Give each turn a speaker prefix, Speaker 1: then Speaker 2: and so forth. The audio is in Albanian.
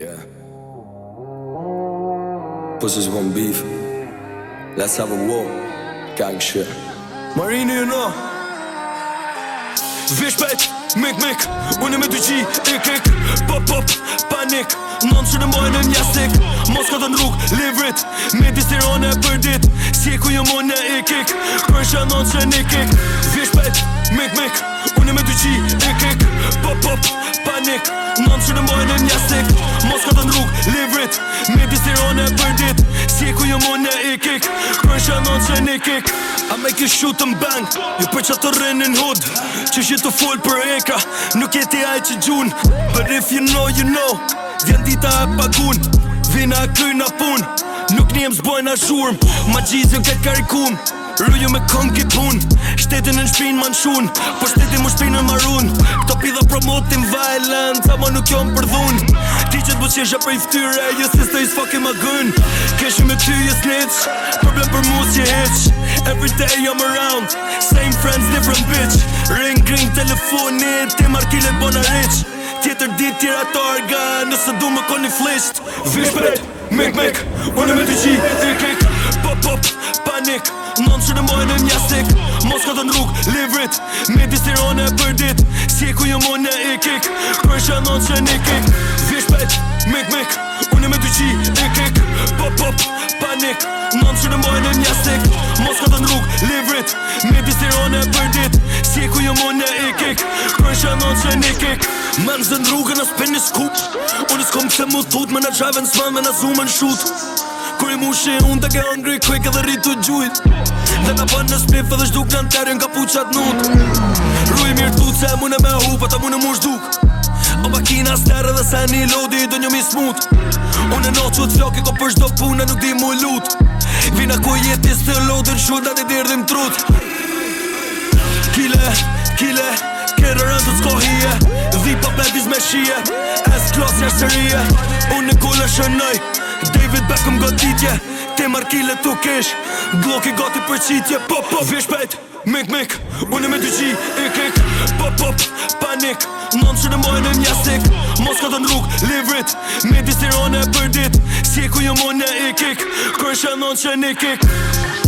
Speaker 1: Yeah. Pussies po want beef. Let's have a war. Gang shit. Marini, you know. Vish pet, mik mik, unë me të qi, ik ik Pop pop, panik, nëmë që në mojnë një jasik Moska të në rrug, livrit, me disirone për dit Si ku jë mojnë ik ik, kërësha nëmë që në ik ik Vish pet, mik mik, unë me të qi, ik ik Pop pop, panik, nëmë që në mojnë një jasik Si ku jo mo ne i kik Kroj që që ne i make A me kish shu të mbang Ju për që të rrenin në hud Që shi të full për eka Nuk jeti aj që gjun But if you know, you know Vjen dita e pagun Vina e kry na pun Nuk një më zboj na shurm Ma gjizë në këtë karikum Rruju me kon ki pun Shtetin në shpinë ma në shun por shtetin më shpinë në marun Këto pi dhe promotin vajlen Ta ma nuk jo më dhun Tiqet bu qesha për i ftyre You see stay is fucking my gun Keshi me ty you snitch Problem për mu si heq Every day I'm around Same friends different bitch Ring ring telefonit Ti markile bona rich Tjetër dit tjera targa Nëse du me koni flisht Fish bet Mek mek Unë me të qi Me disirone për dit Si e ku jë mon e ikik Kër shë anon që një kik Vish pet, mik mik Unë me të qi e kik Pop pop, panik Nëmë që në mbojnë e një stik Mos këtë në rrug, livrit Me disirone për dit Si e ku jë mon e ikik Kër shë anon që një kik Men zë në rrugën as pin një skup Unë s'kom pëse mu thut Me në qajven s'man me në zoom në shoot Kur i mushe unë të ke hungry quick edhe rritë të gjujt Dhe me përnë në spliff edhe shduk në terën ka puqat nuk Rruj mirë të putë se mune me hu pa po të mune mu shduk O ba s'tere dhe se një lodi i do një mi smut Unë e noqë të flokë i ko përshdo punë e nuk di mu lut Vina ku jetë i së lodi në shundat i dirë trut Kile, kile, kere rëndë të hije Dhi pa pëndiz me shije, es klasë një shërije Unë në kule shënë David Beckham goditje Te markile të kesh Glock i gati për qitje Pop, pop, vje shpet Mik, mik Unë me dy qi Ik, ik Pop, pop Panik Non që në mojnë e mjastik Mos ka të në rrug Livrit Me distironë për dit Si ku ju mojnë e ik, ik Kërë shë që që ik